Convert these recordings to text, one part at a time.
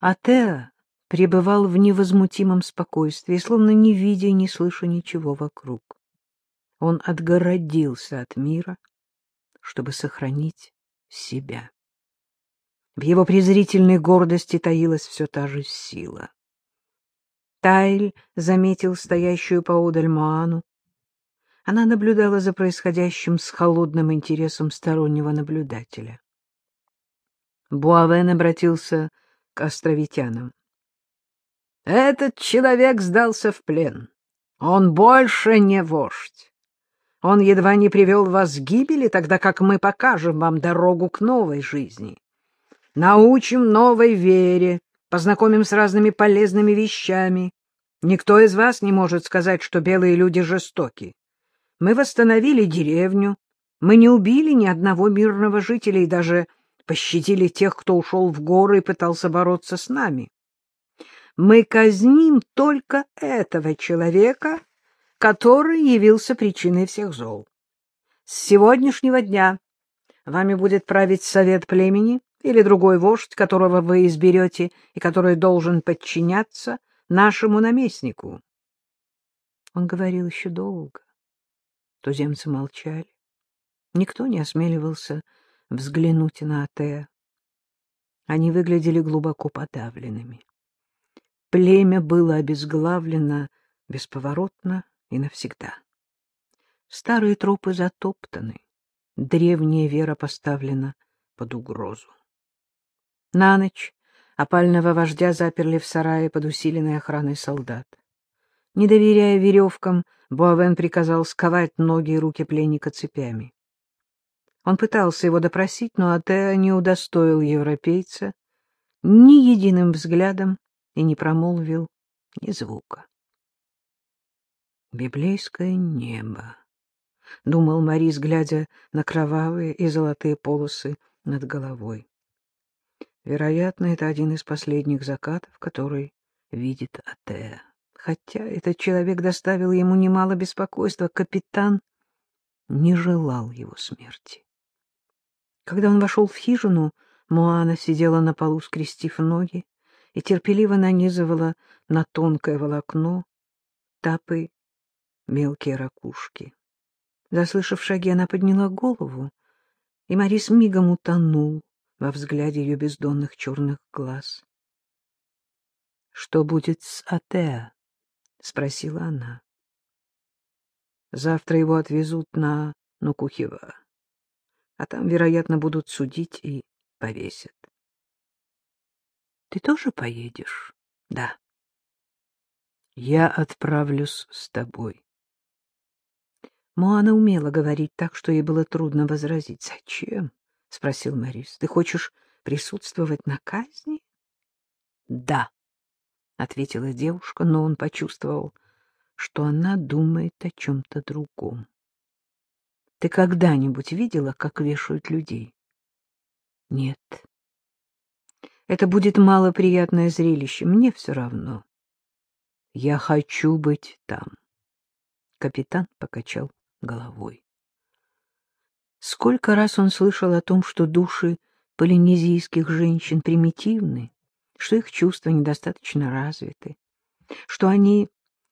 А Теа пребывал в невозмутимом спокойствии, словно не видя и не слыша ничего вокруг. Он отгородился от мира, чтобы сохранить себя. В его презрительной гордости таилась все та же сила. Тайль заметил стоящую поодаль Моану. Она наблюдала за происходящим с холодным интересом стороннего наблюдателя. Буавен обратился к островитянам. — Этот человек сдался в плен. Он больше не вождь. Он едва не привел вас к гибели, тогда как мы покажем вам дорогу к новой жизни. Научим новой вере, познакомим с разными полезными вещами. Никто из вас не может сказать, что белые люди жестоки. Мы восстановили деревню, мы не убили ни одного мирного жителя и даже пощадили тех, кто ушел в горы и пытался бороться с нами. Мы казним только этого человека, который явился причиной всех зол. С сегодняшнего дня вами будет править совет племени, или другой вождь, которого вы изберете и который должен подчиняться нашему наместнику. Он говорил еще долго. Туземцы молчали. Никто не осмеливался взглянуть на Атея. Они выглядели глубоко подавленными. Племя было обезглавлено бесповоротно и навсегда. Старые тропы затоптаны, древняя вера поставлена под угрозу. На ночь опального вождя заперли в сарае под усиленной охраной солдат. Не доверяя веревкам, Буавен приказал сковать ноги и руки пленника цепями. Он пытался его допросить, но Атеа не удостоил европейца ни единым взглядом и не промолвил ни звука. «Библейское небо», — думал Морис, глядя на кровавые и золотые полосы над головой. Вероятно, это один из последних закатов, который видит Атеа. Хотя этот человек доставил ему немало беспокойства, капитан не желал его смерти. Когда он вошел в хижину, Моана сидела на полу, скрестив ноги, и терпеливо нанизывала на тонкое волокно тапы мелкие ракушки. Заслышав шаги, она подняла голову, и Марис мигом утонул во взгляде ее бездонных черных глаз. — Что будет с Атеа? — спросила она. — Завтра его отвезут на Нукухева, а там, вероятно, будут судить и повесят. — Ты тоже поедешь? — Да. — Я отправлюсь с тобой. Моана умела говорить так, что ей было трудно возразить. — Зачем? — спросил Морис. — Ты хочешь присутствовать на казни? — Да, — ответила девушка, но он почувствовал, что она думает о чем-то другом. — Ты когда-нибудь видела, как вешают людей? — Нет. Это будет малоприятное зрелище. Мне все равно. Я хочу быть там. Капитан покачал головой. Сколько раз он слышал о том, что души полинезийских женщин примитивны, что их чувства недостаточно развиты, что они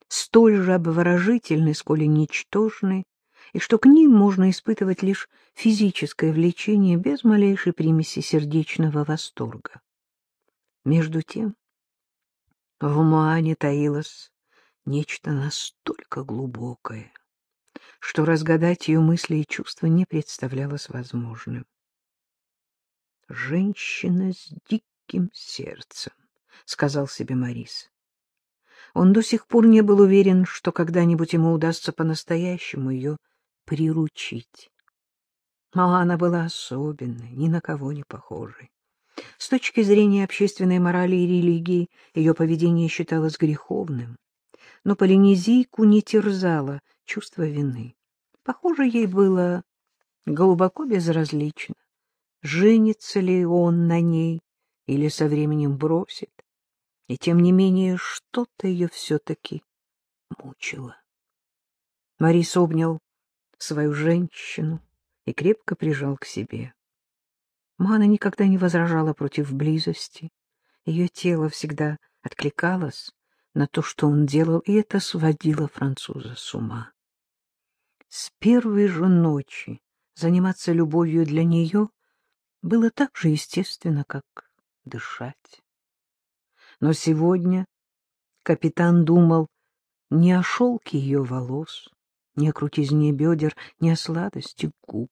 столь же обворожительны, сколь и ничтожны, и что к ним можно испытывать лишь физическое влечение без малейшей примеси сердечного восторга. Между тем в Муане таилось нечто настолько глубокое, что разгадать ее мысли и чувства не представлялось возможным. «Женщина с диким сердцем», — сказал себе Морис. Он до сих пор не был уверен, что когда-нибудь ему удастся по-настоящему ее приручить. Мала она была особенной, ни на кого не похожей. С точки зрения общественной морали и религии ее поведение считалось греховным но полинезийку не терзало чувство вины. Похоже, ей было глубоко безразлично, женится ли он на ней или со временем бросит. И тем не менее что-то ее все-таки мучило. Марис обнял свою женщину и крепко прижал к себе. Мана никогда не возражала против близости, Ее тело всегда откликалось на то, что он делал, и это сводило француза с ума. С первой же ночи заниматься любовью для нее было так же естественно, как дышать. Но сегодня капитан думал не о шелке ее волос, не о крутизне бедер, не о сладости губ,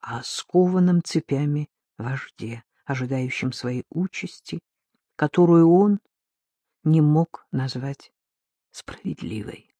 а о скованном цепями вожде, ожидающем своей участи, которую он не мог назвать справедливой.